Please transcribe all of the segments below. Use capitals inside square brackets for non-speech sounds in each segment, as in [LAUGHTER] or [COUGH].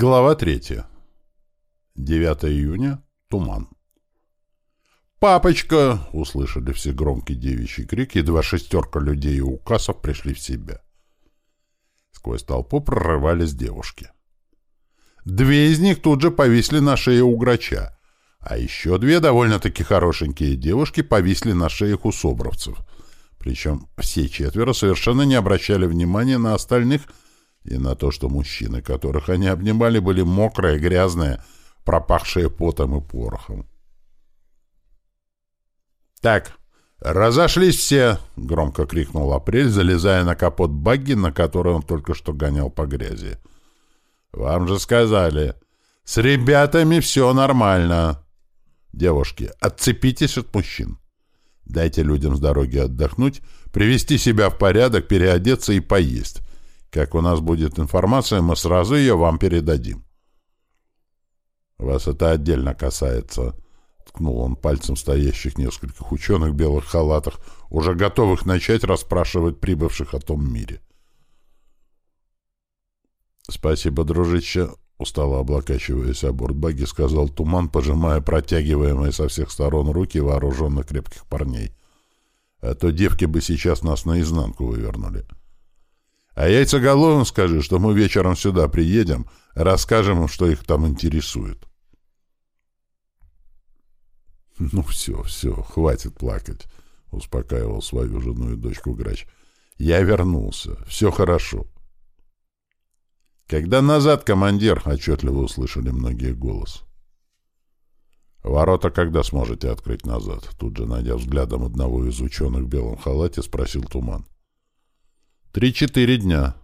Глава третья. 9 июня. Туман. «Папочка!» — услышали все громкий девичий крик, и два шестерка людей и указов пришли в себя. Сквозь толпу прорывались девушки. Две из них тут же повисли на шее у грача, а еще две довольно-таки хорошенькие девушки повисли на шеях у собровцев. Причем все четверо совершенно не обращали внимания на остальных — и на то, что мужчины, которых они обнимали, были мокрые, грязные, пропахшие потом и порохом. «Так, разошлись все!» — громко крикнул Апрель, залезая на капот багги, на который он только что гонял по грязи. «Вам же сказали, с ребятами все нормально!» «Девушки, отцепитесь от мужчин!» Дайте людям с дороги отдохнуть, привести себя в порядок, переодеться и поесть. Как у нас будет информация, мы сразу ее вам передадим. Вас это отдельно касается, ткнул он пальцем стоящих нескольких ученых в белых халатах, уже готовых начать расспрашивать прибывших о том мире. Спасибо, дружище, устало облокачиваясь о борт баги, сказал Туман, пожимая протягиваемые со всех сторон руки вооруженных крепких парней. А то девки бы сейчас нас наизнанку вывернули. — а яйцеголовым скажи, что мы вечером сюда приедем, расскажем им, что их там интересует. [LAUGHS] «Ну все, все, хватит плакать», — успокаивал свою жену и дочку грач. «Я вернулся. Все хорошо». «Когда назад, командир?» — отчетливо услышали многие голос. «Ворота когда сможете открыть назад?» Тут же, найдя взглядом одного из ученых в белом халате, спросил Туман. Три-четыре дня.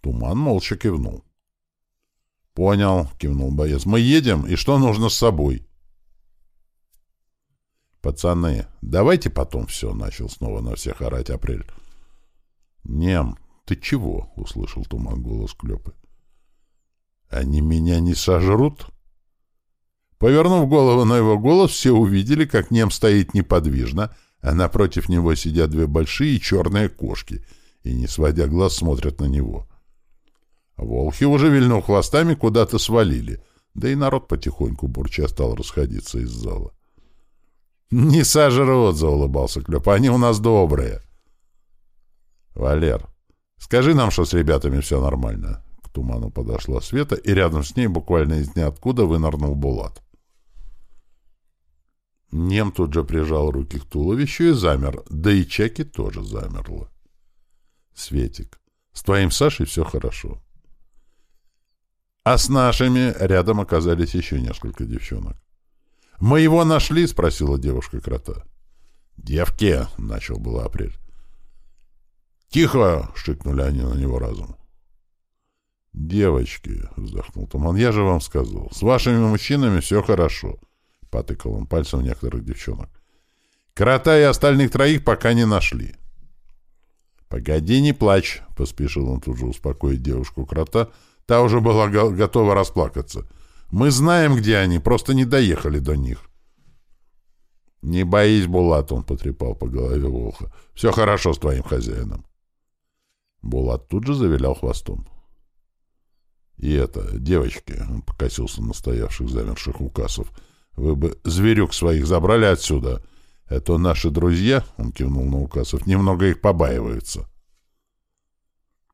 Туман молча кивнул. Понял, кивнул боец. Мы едем, и что нужно с собой? Пацаны, давайте потом все, начал снова на всех орать Апрель. Нем, ты чего? услышал Туман голос Клёпы. Они меня не сожрут? Повернув голову на его голос, все увидели, как Нем стоит неподвижно, а напротив него сидят две большие черные кошки и, не сводя глаз, смотрят на него. Волхи, уже вильнув хвостами, куда-то свалили, да и народ потихоньку бурча стал расходиться из зала. «Не сожрут!» — заулыбался Клёп. «Они у нас добрые!» «Валер, скажи нам, что с ребятами все нормально!» К туману подошла Света, и рядом с ней буквально из ниоткуда вынырнул Булат. Нем тут же прижал руки к туловищу и замер, да и Чеки тоже замерла. Светик, с твоим Сашей все хорошо. А с нашими рядом оказались еще несколько девчонок. «Мы его нашли?» — спросила девушка крота. «Девки!» — начал было апрель. «Тихо!» — шикнули они на него разом. «Девочки!» — вздохнул Туман. «Я же вам сказал, с вашими мужчинами все хорошо. — потыкал он пальцем некоторых девчонок. «Крота и остальных троих пока не нашли». «Погоди, не плачь», — поспешил он тут же успокоить девушку-крота. Та уже была го готова расплакаться. «Мы знаем, где они, просто не доехали до них». «Не боись, Булат», — он потрепал по голове Волха. «Все хорошо с твоим хозяином». Булат тут же завилял хвостом. «И это, девочки», — он покосился на стоявших замерших указов, — вы бы зверюк своих забрали отсюда. Это наши друзья, — он кивнул на указов, — немного их побаиваются.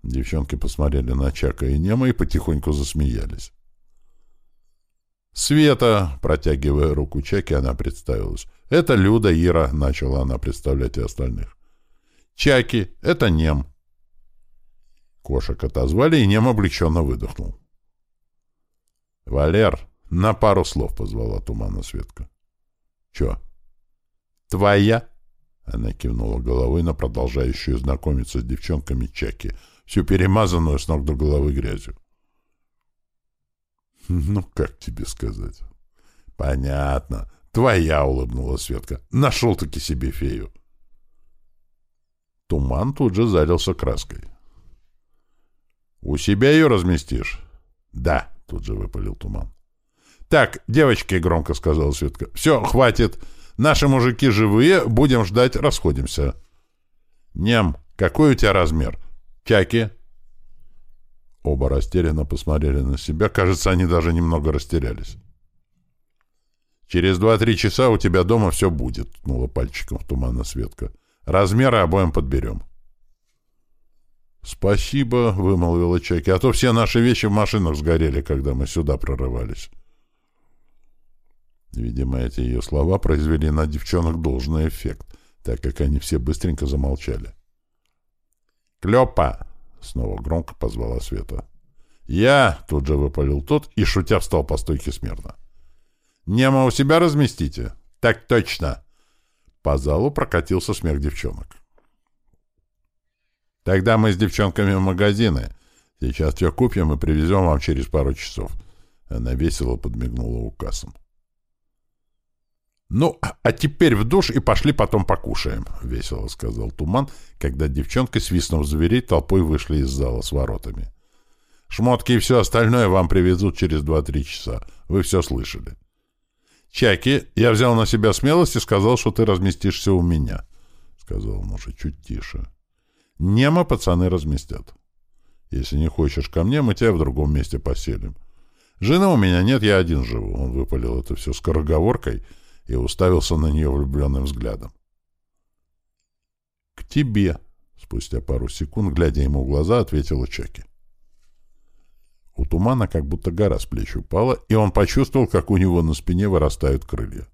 Девчонки посмотрели на Чака и Нема и потихоньку засмеялись. «Света!» — протягивая руку Чаки, она представилась. «Это Люда, Ира!» — начала она представлять и остальных. «Чаки! Это Нем!» Кошек отозвали, и Нем облегченно выдохнул. «Валер!» На пару слов позвала туманно Светка. Чё? Твоя? Она кивнула головой на продолжающую знакомиться с девчонками Чаки, всю перемазанную с ног до головы грязью. Ну, как тебе сказать? Понятно. Твоя, улыбнулась Светка. Нашел-таки себе фею. Туман тут же залился краской. «У себя ее разместишь?» «Да», — тут же выпалил туман. «Так, девочки», — громко сказала Светка, — «все, хватит. Наши мужики живые, будем ждать, расходимся». «Нем, какой у тебя размер?» «Чаки». Оба растерянно посмотрели на себя. Кажется, они даже немного растерялись. «Через два-три часа у тебя дома все будет», — ткнула пальчиком в туманно Светка. «Размеры обоим подберем». «Спасибо», — вымолвила Чаки, — «а то все наши вещи в машинах сгорели, когда мы сюда прорывались». Видимо, эти ее слова произвели на девчонок должный эффект, так как они все быстренько замолчали. «Клёпа!» — снова громко позвала Света. «Я!» — тут же выпалил тот и, шутя, встал по стойке смирно. «Немо у себя разместите?» «Так точно!» По залу прокатился смех девчонок. «Тогда мы с девчонками в магазины. Сейчас все купим и привезем вам через пару часов». Она весело подмигнула указом. «Ну, а теперь в душ и пошли потом покушаем», — весело сказал Туман, когда девчонка, свистнув зверей, толпой вышли из зала с воротами. «Шмотки и все остальное вам привезут через два-три часа. Вы все слышали». «Чаки, я взял на себя смелость и сказал, что ты разместишься у меня», — сказал уже чуть тише. «Немо пацаны разместят. Если не хочешь ко мне, мы тебя в другом месте поселим. Жены у меня нет, я один живу». Он выпалил это все скороговоркой — и уставился на нее влюбленным взглядом. «К тебе», — спустя пару секунд, глядя ему в глаза, ответила Чаки. У тумана как будто гора с плеч упала, и он почувствовал, как у него на спине вырастают крылья.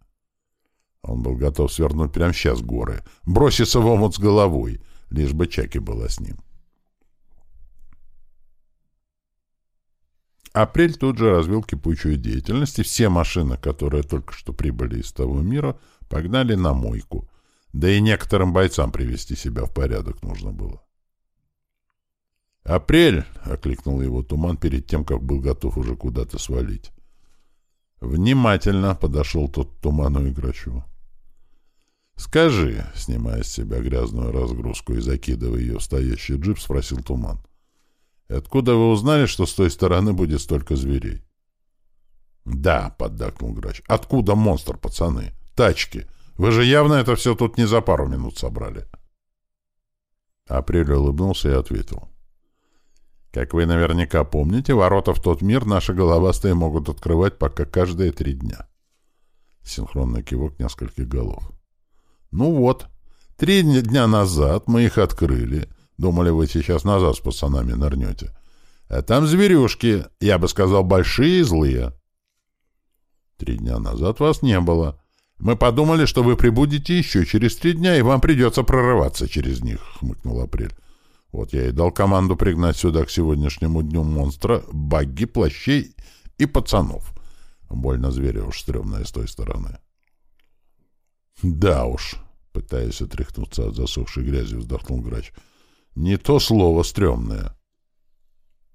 Он был готов свернуть прямо сейчас горы, броситься в омут с головой, лишь бы Чаки была с ним. Апрель тут же развил кипучую деятельность, и все машины, которые только что прибыли из того мира, погнали на мойку. Да и некоторым бойцам привести себя в порядок нужно было. «Апрель!» — окликнул его туман перед тем, как был готов уже куда-то свалить. «Внимательно!» — подошел тот туману и Грачу. «Скажи!» — снимая с себя грязную разгрузку и закидывая ее в стоящий джип, спросил туман. Откуда вы узнали, что с той стороны будет столько зверей? Да, поддакнул грач. Откуда монстр, пацаны? Тачки. Вы же явно это все тут не за пару минут собрали. Апрель улыбнулся и ответил. Как вы наверняка помните, ворота в тот мир наши головастые могут открывать пока каждые три дня. Синхронный кивок нескольких голов. Ну вот, три дня назад мы их открыли, Думали, вы сейчас назад с пацанами нырнете. А там зверюшки, я бы сказал, большие и злые. Три дня назад вас не было. Мы подумали, что вы прибудете еще через три дня, и вам придется прорываться через них, — хмыкнул Апрель. Вот я и дал команду пригнать сюда к сегодняшнему дню монстра, багги, плащей и пацанов. Больно зверя уж стрёмная с той стороны. Да уж, пытаясь отряхнуться от засохшей грязи, вздохнул грач. Не то слово стрёмное.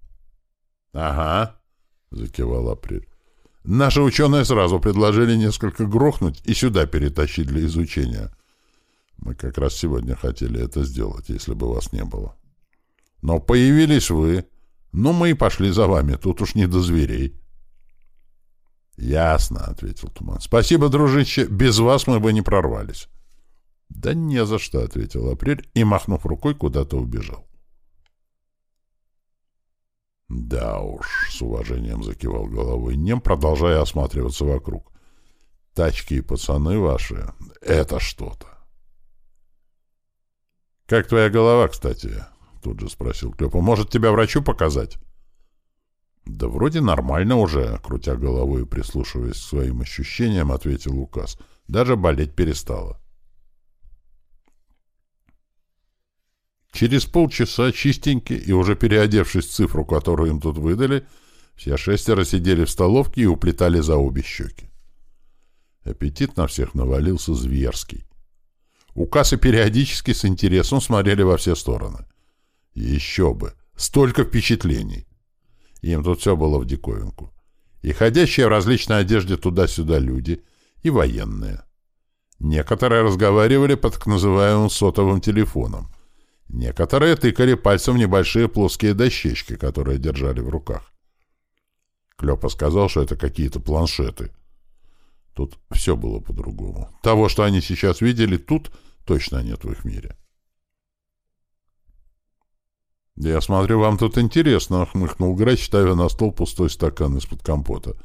— Ага, — закивал Апрель. — Наши ученые сразу предложили несколько грохнуть и сюда перетащить для изучения. Мы как раз сегодня хотели это сделать, если бы вас не было. Но появились вы. Ну, мы и пошли за вами, тут уж не до зверей. — Ясно, — ответил Туман. — Спасибо, дружище, без вас мы бы не прорвались. «Да не за что», — ответил Апрель и, махнув рукой, куда-то убежал. «Да уж», — с уважением закивал головой Нем, продолжая осматриваться вокруг. «Тачки и пацаны ваши — это что-то». «Как твоя голова, кстати?» — тут же спросил Клёпа. «Может, тебя врачу показать?» «Да вроде нормально уже», — крутя головой и прислушиваясь к своим ощущениям, ответил Лукас. «Даже болеть перестала». Через полчаса, чистенькие и уже переодевшись в цифру, которую им тут выдали, все шестеро сидели в столовке и уплетали за обе щеки. Аппетит на всех навалился зверский. Укасы периодически с интересом смотрели во все стороны. Еще бы! Столько впечатлений! Им тут все было в диковинку. И ходящие в различной одежде туда-сюда люди, и военные. Некоторые разговаривали под так называемым сотовым телефоном, Некоторые тыкали пальцем в небольшие плоские дощечки, которые держали в руках. Клёпа сказал, что это какие-то планшеты. Тут все было по-другому. Того, что они сейчас видели, тут точно нет в их мире. «Я смотрю, вам тут интересно», — хмыкнул Грач, ставя на стол пустой стакан из-под компота.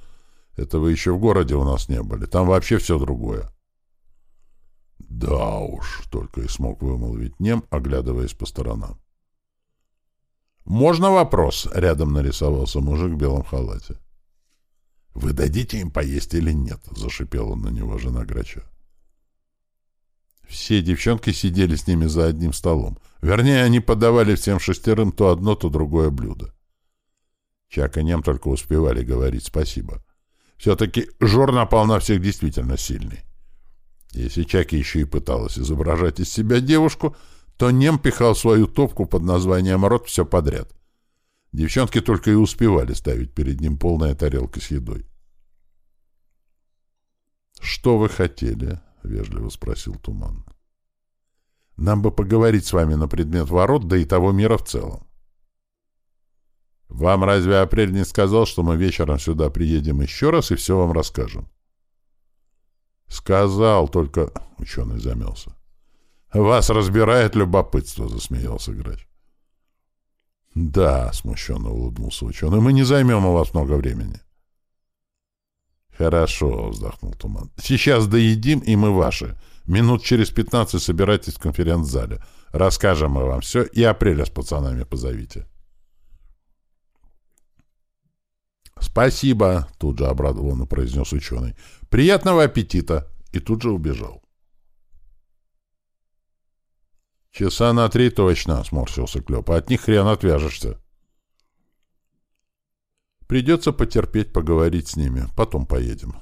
«Это вы еще в городе у нас не были. Там вообще все другое». «Да уж», — только и смог вымолвить Нем, оглядываясь по сторонам. «Можно вопрос?» — рядом нарисовался мужик в белом халате. «Вы дадите им поесть или нет?» — зашипела на него жена Грача. Все девчонки сидели с ними за одним столом. Вернее, они подавали всем шестерым то одно, то другое блюдо. Чак и Нем только успевали говорить спасибо. Все-таки жор напал на всех действительно сильный. Если Чаки еще и пыталась изображать из себя девушку, то Нем пихал свою топку под названием «Рот» все подряд. Девчонки только и успевали ставить перед ним полная тарелка с едой. «Что вы хотели?» — вежливо спросил Туман. «Нам бы поговорить с вами на предмет ворот, да и того мира в целом». «Вам разве Апрель не сказал, что мы вечером сюда приедем еще раз и все вам расскажем?» «Сказал, только...» — ученый замялся. «Вас разбирает любопытство», — засмеялся грач. «Да», — смущенно улыбнулся ученый, — «мы не займем у вас много времени». «Хорошо», — вздохнул Туман. «Сейчас доедим, и мы ваши. Минут через пятнадцать собирайтесь в конференц-зале. Расскажем мы вам все, и апреля с пацанами позовите». «Спасибо», — тут же обрадованно произнес ученый. «Приятного аппетита!» И тут же убежал. «Часа на три точно», — сморщился Клёп. «От них хрен отвяжешься». Придется потерпеть, поговорить с ними. Потом поедем.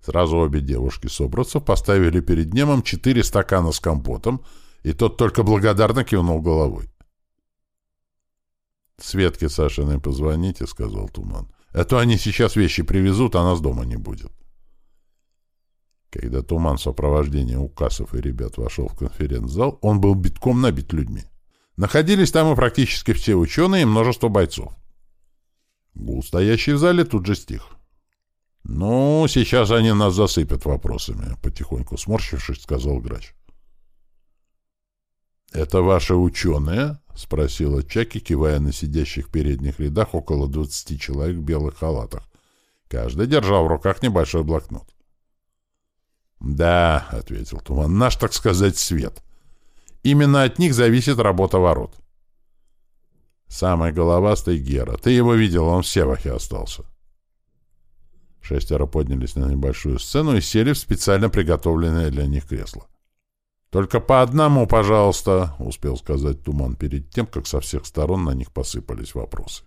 Сразу обе девушки собраться поставили перед Немом четыре стакана с компотом, и тот только благодарно кивнул головой. «Светке Сашиной позвоните», — сказал Туман. «А то они сейчас вещи привезут, а нас дома не будет». Когда Туман в сопровождении указов и ребят вошел в конференц-зал, он был битком набит людьми. Находились там и практически все ученые и множество бойцов. Гул, стоящий в зале, тут же стих. «Ну, сейчас они нас засыпят вопросами», — потихоньку сморщившись, сказал грач. «Это ваши ученые?» — спросила Чаки, кивая на сидящих в передних рядах около двадцати человек в белых халатах. Каждый держал в руках небольшой блокнот. «Да», — ответил Туман, — «наш, так сказать, свет. Именно от них зависит работа ворот». «Самый головастый Гера. Ты его видел, он в Севахе остался». Шестеро поднялись на небольшую сцену и сели в специально приготовленное для них кресло. «Только по одному, пожалуйста», — успел сказать Туман перед тем, как со всех сторон на них посыпались вопросы.